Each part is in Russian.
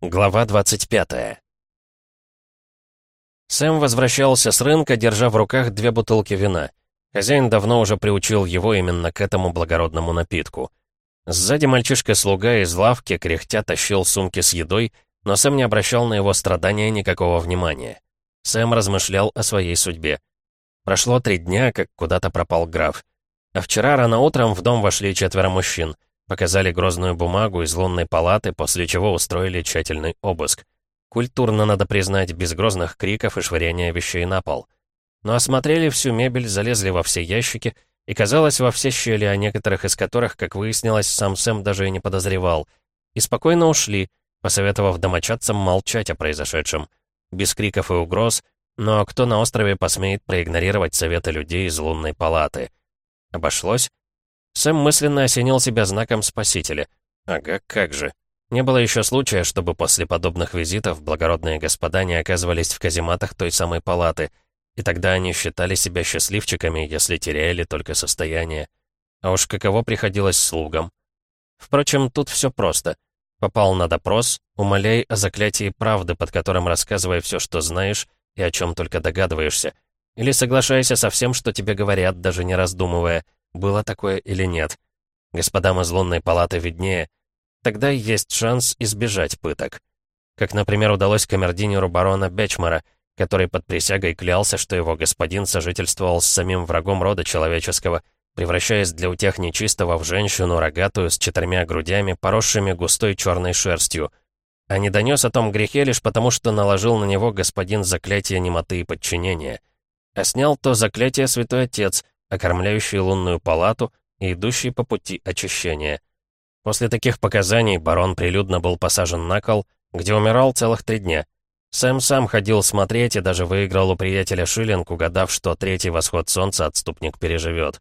Глава 25 Сэм возвращался с рынка, держа в руках две бутылки вина. Хозяин давно уже приучил его именно к этому благородному напитку. Сзади мальчишка-слуга из лавки, кряхтя, тащил сумки с едой, но Сэм не обращал на его страдания никакого внимания. Сэм размышлял о своей судьбе. Прошло три дня, как куда-то пропал граф. А вчера рано утром в дом вошли четверо мужчин — Показали грозную бумагу из лунной палаты, после чего устроили тщательный обыск. Культурно, надо признать, без грозных криков и швыряния вещей на пол. Но осмотрели всю мебель, залезли во все ящики, и, казалось, во все щели, о некоторых из которых, как выяснилось, сам Сэм даже и не подозревал. И спокойно ушли, посоветовав домочадцам молчать о произошедшем. Без криков и угроз, но кто на острове посмеет проигнорировать советы людей из лунной палаты? Обошлось? Сэм мысленно осенил себя знаком спасителя. Ага, как же. Не было еще случая, чтобы после подобных визитов благородные господа не оказывались в казематах той самой палаты, и тогда они считали себя счастливчиками, если теряли только состояние. А уж каково приходилось слугам. Впрочем, тут все просто. Попал на допрос, умоляй о заклятии правды, под которым рассказывай все, что знаешь и о чем только догадываешься. Или соглашайся со всем, что тебе говорят, даже не раздумывая — было такое или нет. Господам из лунной палаты виднее. Тогда есть шанс избежать пыток. Как, например, удалось камердинеру барона Бечмара, который под присягой клялся, что его господин сожительствовал с самим врагом рода человеческого, превращаясь для утех нечистого в женщину рогатую с четырьмя грудями, поросшими густой черной шерстью, а не донес о том грехе лишь потому, что наложил на него господин заклятие немоты и подчинения. А снял то заклятие святой отец — окормляющий лунную палату и идущий по пути очищения. После таких показаний барон прилюдно был посажен на кол, где умирал целых три дня. Сэм сам ходил смотреть и даже выиграл у приятеля шиллинг, угадав, что третий восход солнца отступник переживет.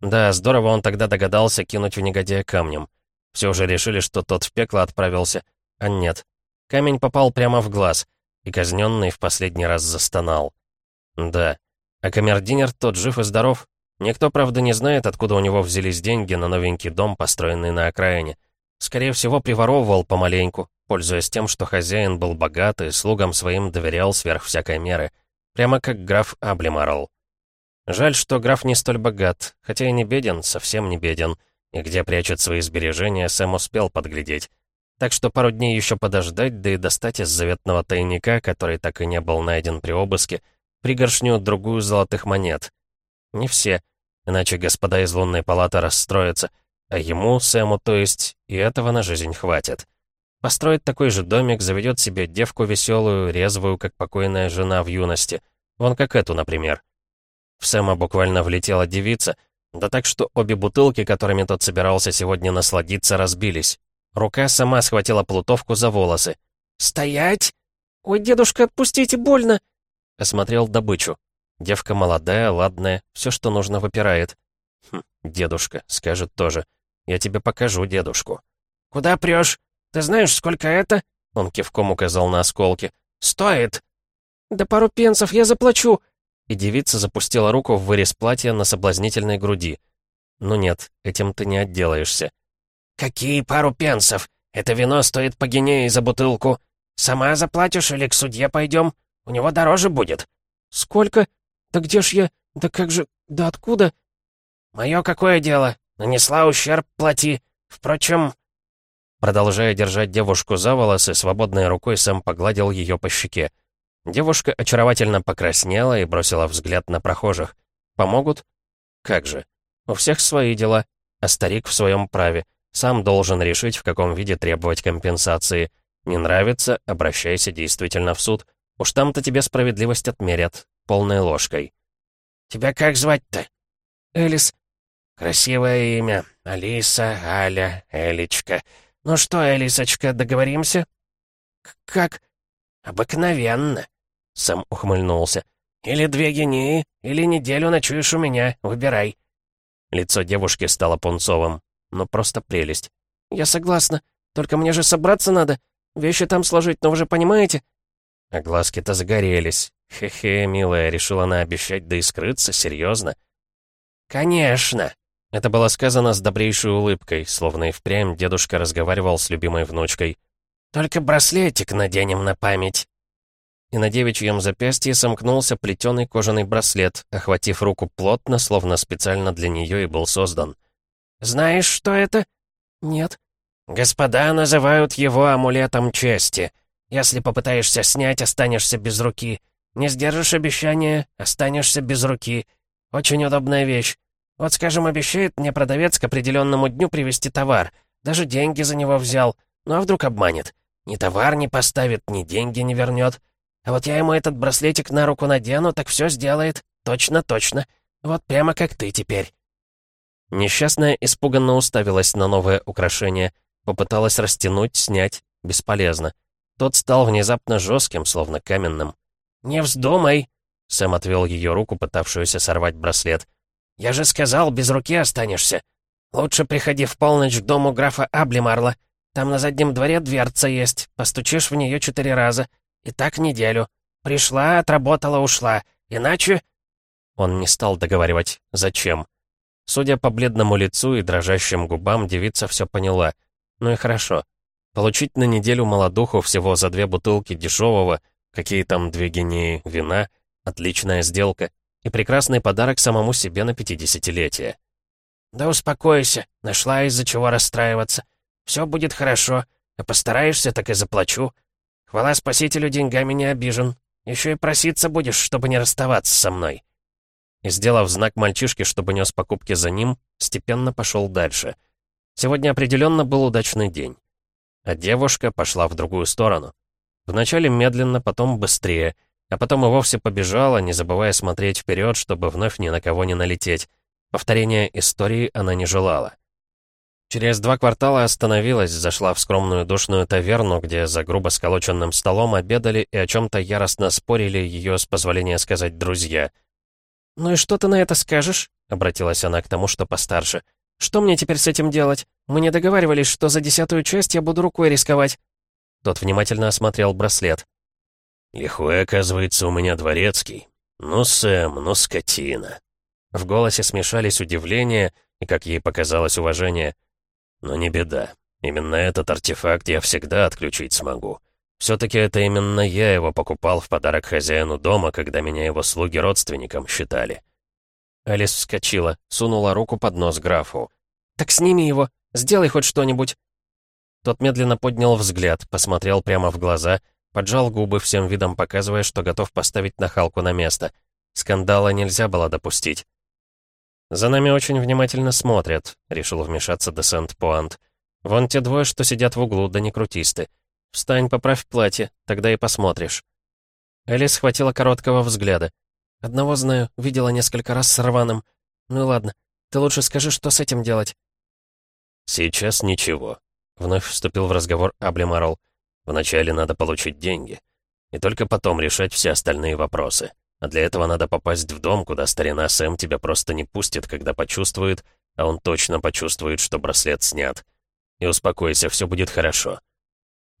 Да, здорово он тогда догадался кинуть в негодяя камнем. Все уже решили, что тот в пекло отправился, а нет. Камень попал прямо в глаз, и казненный в последний раз застонал. Да, а камердинер тот жив и здоров, Никто, правда, не знает, откуда у него взялись деньги на новенький дом, построенный на окраине. Скорее всего, приворовывал помаленьку, пользуясь тем, что хозяин был богат и слугам своим доверял сверх всякой меры. Прямо как граф Аблимарл. Жаль, что граф не столь богат, хотя и не беден, совсем не беден, и где прячет свои сбережения, сам успел подглядеть. Так что пару дней еще подождать, да и достать из заветного тайника, который так и не был найден при обыске, пригоршню другую золотых монет. Не все, иначе господа из лунной палаты расстроятся, а ему, Сэму, то есть, и этого на жизнь хватит. Построит такой же домик, заведет себе девку веселую, резвую, как покойная жена в юности. Вон как эту, например. В Сэма буквально влетела девица, да так что обе бутылки, которыми тот собирался сегодня насладиться, разбились. Рука сама схватила плутовку за волосы. «Стоять! Ой, дедушка, отпустите, больно!» Осмотрел добычу. Девка молодая, ладная, все, что нужно, выпирает. Хм, дедушка, скажет тоже. Я тебе покажу дедушку. Куда прешь? Ты знаешь, сколько это? Он кивком указал на осколки. Стоит. Да пару пенсов я заплачу. И девица запустила руку в вырез платья на соблазнительной груди. Ну нет, этим ты не отделаешься. Какие пару пенсов? Это вино стоит по гинее за бутылку. Сама заплатишь или к судье пойдем? У него дороже будет. Сколько? «Да где ж я? Да как же? Да откуда?» «Мое какое дело? Нанесла ущерб, плати. Впрочем...» Продолжая держать девушку за волосы, свободной рукой сам погладил ее по щеке. Девушка очаровательно покраснела и бросила взгляд на прохожих. «Помогут?» «Как же. У всех свои дела, а старик в своем праве. Сам должен решить, в каком виде требовать компенсации. Не нравится — обращайся действительно в суд. Уж там-то тебе справедливость отмерят полной ложкой. «Тебя как звать-то?» «Элис». «Красивое имя. Алиса, Аля, Элечка. Ну что, Элисочка, договоримся?» «Как?» «Обыкновенно», — сам ухмыльнулся. «Или две гении, или неделю ночуешь у меня. Выбирай». Лицо девушки стало пунцовым. Ну, просто прелесть. «Я согласна. Только мне же собраться надо. Вещи там сложить, но вы же понимаете?» А глазки-то загорелись. Хе-хе, милая, решила она обещать, да и скрыться, серьезно? Конечно. Это было сказано с добрейшей улыбкой, словно и впрямь дедушка разговаривал с любимой внучкой. «Только браслетик наденем на память». И на девичьем запястье сомкнулся плетеный кожаный браслет, охватив руку плотно, словно специально для нее и был создан. «Знаешь, что это?» «Нет». «Господа называют его амулетом чести. Если попытаешься снять, останешься без руки. Не сдержишь обещания, останешься без руки. Очень удобная вещь. Вот, скажем, обещает мне продавец к определенному дню привезти товар. Даже деньги за него взял. Ну а вдруг обманет? Ни товар не поставит, ни деньги не вернет. А вот я ему этот браслетик на руку надену, так все сделает. Точно-точно. Вот прямо как ты теперь. Несчастная испуганно уставилась на новое украшение. Попыталась растянуть, снять. Бесполезно. Тот стал внезапно жестким, словно каменным. «Не вздумай!» Сэм отвел ее руку, пытавшуюся сорвать браслет. «Я же сказал, без руки останешься. Лучше приходи в полночь к дому графа Аблимарла. Там на заднем дворе дверца есть. Постучишь в нее четыре раза. И так неделю. Пришла, отработала, ушла. Иначе...» Он не стал договаривать, зачем. Судя по бледному лицу и дрожащим губам, девица все поняла. Ну и хорошо. Получить на неделю молодуху всего за две бутылки дешевого, какие там две гинеи вина, отличная сделка и прекрасный подарок самому себе на пятидесятилетие. «Да успокойся, нашла из-за чего расстраиваться. Все будет хорошо, а постараешься, так и заплачу. Хвала спасителю, деньгами не обижен. Еще и проситься будешь, чтобы не расставаться со мной». И, сделав знак мальчишке, чтобы нес покупки за ним, степенно пошел дальше. Сегодня определенно был удачный день. А девушка пошла в другую сторону. Вначале медленно, потом быстрее, а потом и вовсе побежала, не забывая смотреть вперед, чтобы вновь ни на кого не налететь. Повторения истории она не желала. Через два квартала остановилась, зашла в скромную душную таверну, где за грубо сколоченным столом обедали и о чем-то яростно спорили ее, с позволения сказать, друзья. «Ну и что ты на это скажешь?» — обратилась она к тому, что постарше. «Что мне теперь с этим делать? Мы не договаривались, что за десятую часть я буду рукой рисковать». Тот внимательно осмотрел браслет. «Лихой, оказывается, у меня дворецкий. Ну, Сэм, ну, скотина». В голосе смешались удивление и, как ей показалось, уважение. Но не беда. Именно этот артефакт я всегда отключить смогу. Все-таки это именно я его покупал в подарок хозяину дома, когда меня его слуги родственником считали. Алис вскочила, сунула руку под нос графу. «Так сними его, сделай хоть что-нибудь». Тот медленно поднял взгляд, посмотрел прямо в глаза, поджал губы, всем видом показывая, что готов поставить нахалку на место. Скандала нельзя было допустить. «За нами очень внимательно смотрят», — решил вмешаться Десент Пуант. «Вон те двое, что сидят в углу, да не крутисты. Встань, поправь платье, тогда и посмотришь». Элис схватила короткого взгляда. «Одного знаю, видела несколько раз с рваным. Ну ладно, ты лучше скажи, что с этим делать». «Сейчас ничего», — вновь вступил в разговор Аблемарол. «Вначале надо получить деньги, и только потом решать все остальные вопросы». А для этого надо попасть в дом, куда старина Сэм тебя просто не пустит, когда почувствует, а он точно почувствует, что браслет снят. И успокойся, все будет хорошо.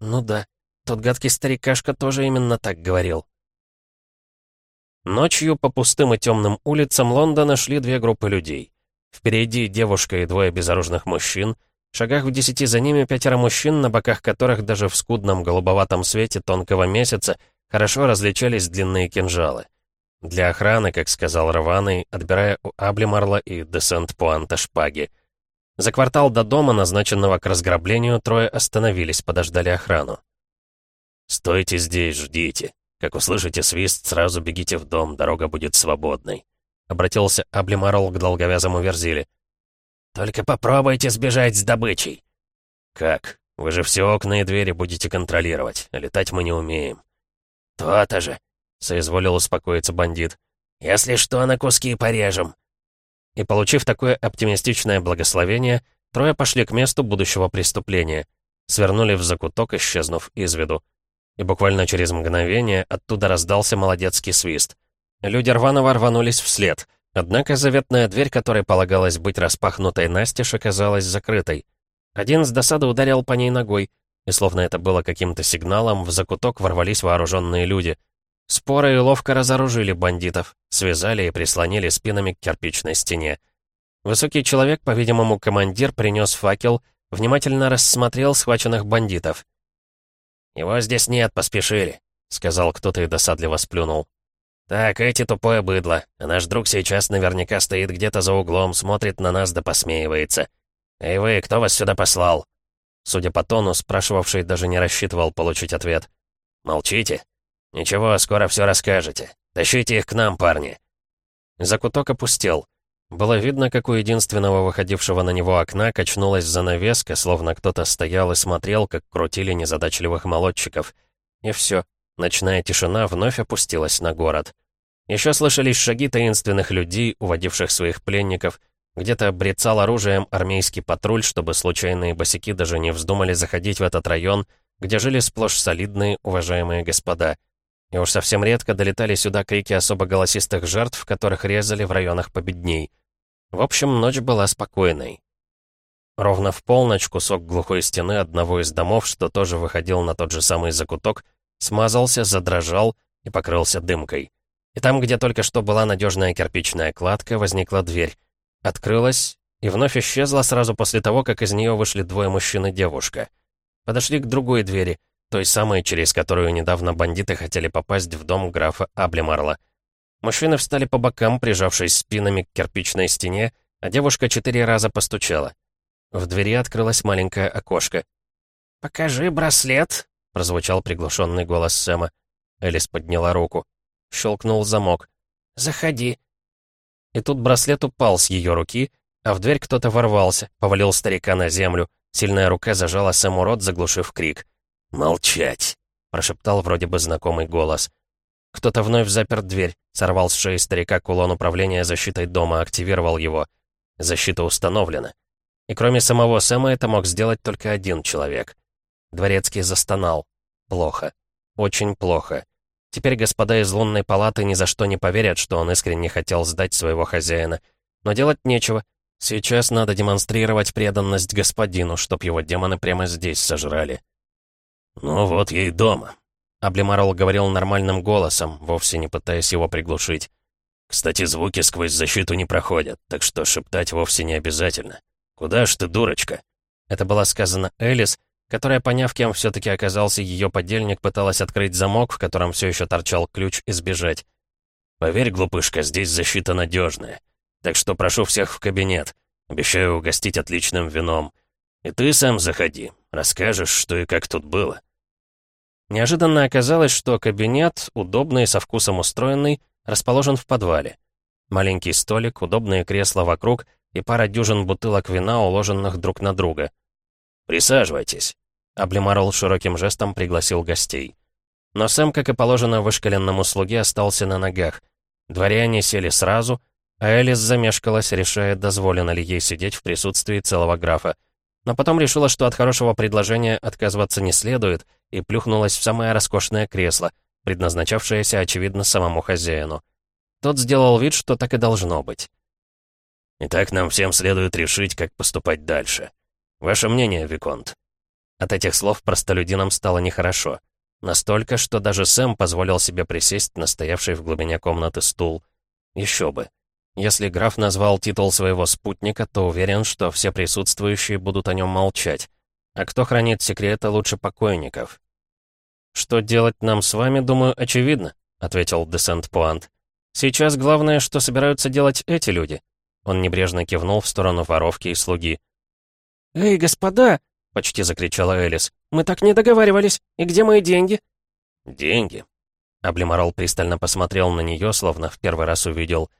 Ну да, тот гадкий старикашка тоже именно так говорил. Ночью по пустым и темным улицам Лондона шли две группы людей. Впереди девушка и двое безоружных мужчин, в шагах в десяти за ними пятеро мужчин, на боках которых даже в скудном голубоватом свете тонкого месяца хорошо различались длинные кинжалы. Для охраны, как сказал Рваный, отбирая у Аблемарла и Десент-Пуанта шпаги. За квартал до дома, назначенного к разграблению, трое остановились, подождали охрану. «Стойте здесь, ждите. Как услышите свист, сразу бегите в дом, дорога будет свободной», — обратился Аблемарл к долговязому Верзиле. «Только попробуйте сбежать с добычей». «Как? Вы же все окна и двери будете контролировать, а летать мы не умеем». «То-то же. — соизволил успокоиться бандит. «Если что, на куски порежем». И, получив такое оптимистичное благословение, трое пошли к месту будущего преступления. Свернули в закуток, исчезнув из виду. И буквально через мгновение оттуда раздался молодецкий свист. Люди Рванова рванулись вслед. Однако заветная дверь, которой полагалось быть распахнутой настежь, оказалась закрытой. Один с досады ударил по ней ногой, и словно это было каким-то сигналом, в закуток ворвались вооруженные люди — Споры и ловко разоружили бандитов, связали и прислонили спинами к кирпичной стене. Высокий человек, по-видимому, командир, принес факел, внимательно рассмотрел схваченных бандитов. «Его здесь нет, поспешили», — сказал кто-то и досадливо сплюнул. «Так, эти тупое быдло, а наш друг сейчас наверняка стоит где-то за углом, смотрит на нас да посмеивается. Эй вы, кто вас сюда послал?» Судя по тону, спрашивавший даже не рассчитывал получить ответ. «Молчите? Ничего, скоро все расскажете. Тащите их к нам, парни». Закуток опустел. Было видно, как у единственного выходившего на него окна качнулась занавеска, словно кто-то стоял и смотрел, как крутили незадачливых молодчиков. И все. Ночная тишина вновь опустилась на город. Еще слышались шаги таинственных людей, уводивших своих пленников. Где-то брецал оружием армейский патруль, чтобы случайные босики даже не вздумали заходить в этот район, где жили сплошь солидные, уважаемые господа. И уж совсем редко долетали сюда крики особо голосистых жертв, которых резали в районах победней. В общем, ночь была спокойной. Ровно в полночь кусок глухой стены одного из домов, что тоже выходил на тот же самый закуток, смазался, задрожал и покрылся дымкой. И там, где только что была надежная кирпичная кладка, возникла дверь. Открылась и вновь исчезла сразу после того, как из нее вышли двое мужчин и девушка. Подошли к другой двери, той самой, через которую недавно бандиты хотели попасть в дом графа Аблемарла. Мужчины встали по бокам, прижавшись спинами к кирпичной стене, а девушка четыре раза постучала. В двери открылось маленькое окошко. «Покажи браслет», — прозвучал приглушенный голос Сэма. Элис подняла руку. Щелкнул замок. «Заходи». И тут браслет упал с ее руки, а в дверь кто-то ворвался, повалил старика на землю. Сильная рука зажала Сэму рот, заглушив крик. «Молчать!» — прошептал вроде бы знакомый голос. Кто-то вновь запер дверь, сорвал с шеи старика кулон управления защитой дома, активировал его. Защита установлена. И кроме самого Сэма это мог сделать только один человек. Дворецкий застонал. Плохо. Очень плохо. Теперь господа из лунной палаты ни за что не поверят, что он искренне хотел сдать своего хозяина. Но делать нечего. Сейчас надо демонстрировать преданность господину, чтоб его демоны прямо здесь сожрали. «Ну вот и дома», — Аблемарол говорил нормальным голосом, вовсе не пытаясь его приглушить. «Кстати, звуки сквозь защиту не проходят, так что шептать вовсе не обязательно. Куда ж ты, дурочка?» Это было сказано Элис, которая, поняв, кем все-таки оказался ее подельник, пыталась открыть замок, в котором все еще торчал ключ, и сбежать. «Поверь, глупышка, здесь защита надежная. Так что прошу всех в кабинет. Обещаю угостить отличным вином. И ты сам заходи, расскажешь, что и как тут было». Неожиданно оказалось, что кабинет, удобный со вкусом устроенный, расположен в подвале. Маленький столик, удобные кресла вокруг и пара дюжин бутылок вина, уложенных друг на друга. «Присаживайтесь», — Аблемарол широким жестом пригласил гостей. Но Сэм, как и положено вышкаленному слуге, остался на ногах. Дворяне сели сразу, а Элис замешкалась, решая, дозволено ли ей сидеть в присутствии целого графа. Но потом решила, что от хорошего предложения отказываться не следует, и плюхнулась в самое роскошное кресло, предназначавшееся, очевидно, самому хозяину. Тот сделал вид, что так и должно быть. «Итак, нам всем следует решить, как поступать дальше. Ваше мнение, Виконт?» От этих слов простолюдинам стало нехорошо. Настолько, что даже Сэм позволил себе присесть на стоявший в глубине комнаты стул. Еще бы. Если граф назвал титул своего спутника, то уверен, что все присутствующие будут о нем молчать. А кто хранит секреты лучше покойников? «Что делать нам с вами, думаю, очевидно», — ответил Десент Пуант. «Сейчас главное, что собираются делать эти люди». Он небрежно кивнул в сторону воровки и слуги. «Эй, господа!» — почти закричала Элис. «Мы так не договаривались. И где мои деньги?» «Деньги?» Облиморол пристально посмотрел на нее, словно в первый раз увидел.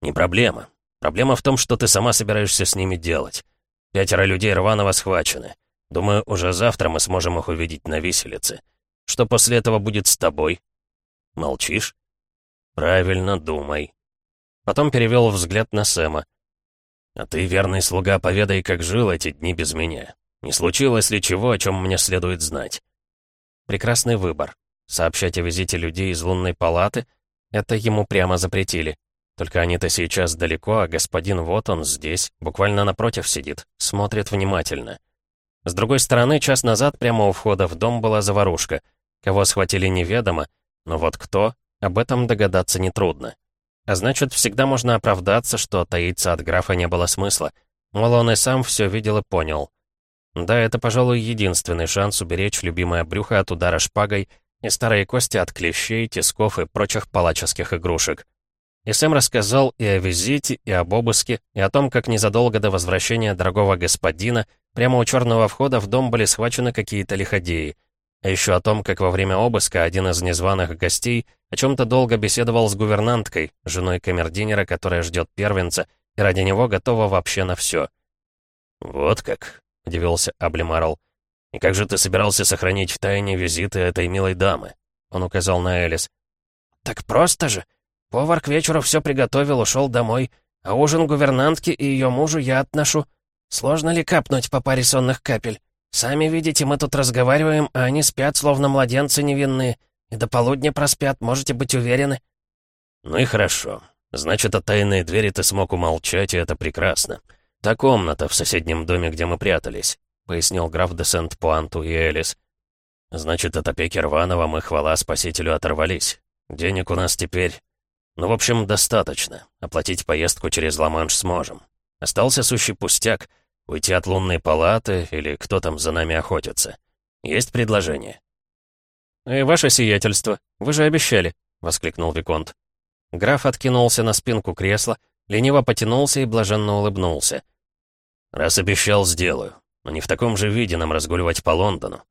«Не проблема. Проблема в том, что ты сама собираешься с ними делать. Пятеро людей рваного схвачены. Думаю, уже завтра мы сможем их увидеть на виселице. Что после этого будет с тобой? Молчишь? Правильно думай. Потом перевел взгляд на Сэма. А ты, верный слуга, поведай, как жил эти дни без меня. Не случилось ли чего, о чем мне следует знать? Прекрасный выбор. Сообщать о визите людей из лунной палаты — это ему прямо запретили. Только они-то сейчас далеко, а господин вот он здесь, буквально напротив сидит, смотрит внимательно. С другой стороны, час назад прямо у входа в дом была заварушка. Кого схватили неведомо, но вот кто, об этом догадаться нетрудно. А значит, всегда можно оправдаться, что таиться от графа не было смысла. Мол, он и сам все видел и понял. Да, это, пожалуй, единственный шанс уберечь любимое брюхо от удара шпагой и старые кости от клещей, тисков и прочих палаческих игрушек. И Сэм рассказал и о визите, и об обыске, и о том, как незадолго до возвращения дорогого господина прямо у черного входа в дом были схвачены какие-то лиходеи. А еще о том, как во время обыска один из незваных гостей о чем-то долго беседовал с гувернанткой, женой камердинера, которая ждет первенца, и ради него готова вообще на все. «Вот как», — удивился Аблемарл. «И как же ты собирался сохранить в тайне визиты этой милой дамы?» Он указал на Элис. «Так просто же. Повар к вечеру все приготовил, ушел домой, а ужин гувернантке и ее мужу я отношу. Сложно ли капнуть по паре сонных капель? Сами видите, мы тут разговариваем, а они спят, словно младенцы невинные. И до полудня проспят, можете быть уверены». «Ну и хорошо. Значит, о тайной двери ты смог умолчать, и это прекрасно. «Та комната в соседнем доме, где мы прятались», — пояснил граф де Сент-Пуанту и Элис. «Значит, от опеки Рванова мы, хвала спасителю, оторвались. Денег у нас теперь... Ну, в общем, достаточно. Оплатить поездку через Ла-Манш сможем. Остался сущий пустяк — уйти от лунной палаты или кто там за нами охотится. Есть предложение?» «И ваше сиятельство, вы же обещали», — воскликнул Виконт. Граф откинулся на спинку кресла, лениво потянулся и блаженно улыбнулся. «Раз обещал, сделаю. Но не в таком же виде нам разгуливать по Лондону».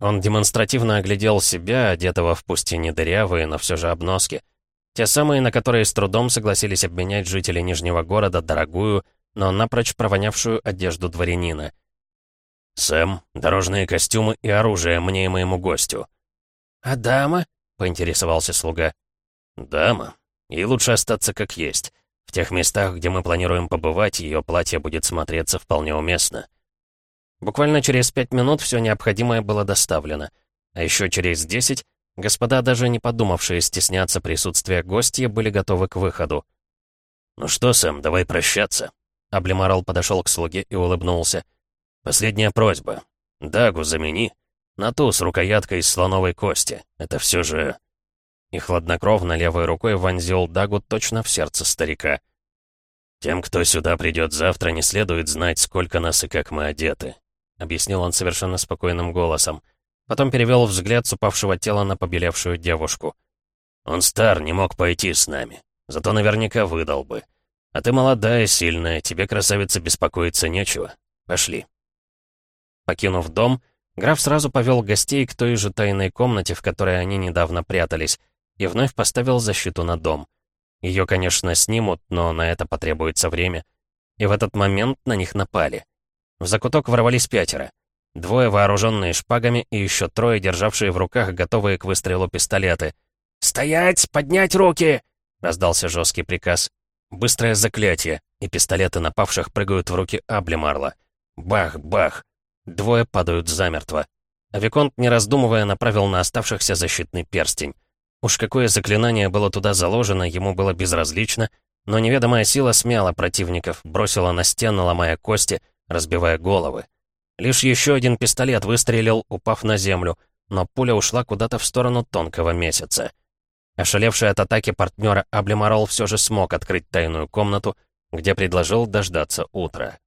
Он демонстративно оглядел себя, одетого в пусть и не дырявые, но все же обноски. Те самые, на которые с трудом согласились обменять жители Нижнего города дорогую, но напрочь провонявшую одежду дворянина. «Сэм, дорожные костюмы и оружие мне и моему гостю». «А дама?» — поинтересовался слуга. «Дама. И лучше остаться как есть. В тех местах, где мы планируем побывать, ее платье будет смотреться вполне уместно. Буквально через пять минут все необходимое было доставлено. А еще через десять господа, даже не подумавшие стесняться присутствия гостя, были готовы к выходу. «Ну что, Сэм, давай прощаться». Аблемарал подошел к слуге и улыбнулся. «Последняя просьба. Дагу замени. На ту с рукояткой из слоновой кости. Это все же...» и хладнокровно левой рукой вонзил дагу точно в сердце старика. «Тем, кто сюда придет завтра, не следует знать, сколько нас и как мы одеты», — объяснил он совершенно спокойным голосом. Потом перевел взгляд с упавшего тела на побелевшую девушку. «Он стар, не мог пойти с нами. Зато наверняка выдал бы. А ты молодая, сильная, тебе, красавица, беспокоиться нечего. Пошли». Покинув дом, граф сразу повел гостей к той же тайной комнате, в которой они недавно прятались, и вновь поставил защиту на дом. Ее, конечно, снимут, но на это потребуется время. И в этот момент на них напали. В закуток ворвались пятеро. Двое вооруженные шпагами и еще трое, державшие в руках готовые к выстрелу пистолеты. «Стоять! Поднять руки!» — раздался жесткий приказ. Быстрое заклятие, и пистолеты напавших прыгают в руки Аблемарла. Бах-бах! Двое падают замертво. Виконт, не раздумывая, направил на оставшихся защитный перстень. Уж какое заклинание было туда заложено, ему было безразлично, но неведомая сила смяла противников, бросила на стены, ломая кости, разбивая головы. Лишь еще один пистолет выстрелил, упав на землю, но пуля ушла куда-то в сторону тонкого месяца. Ошалевший от атаки партнера Аблемарол все же смог открыть тайную комнату, где предложил дождаться утра.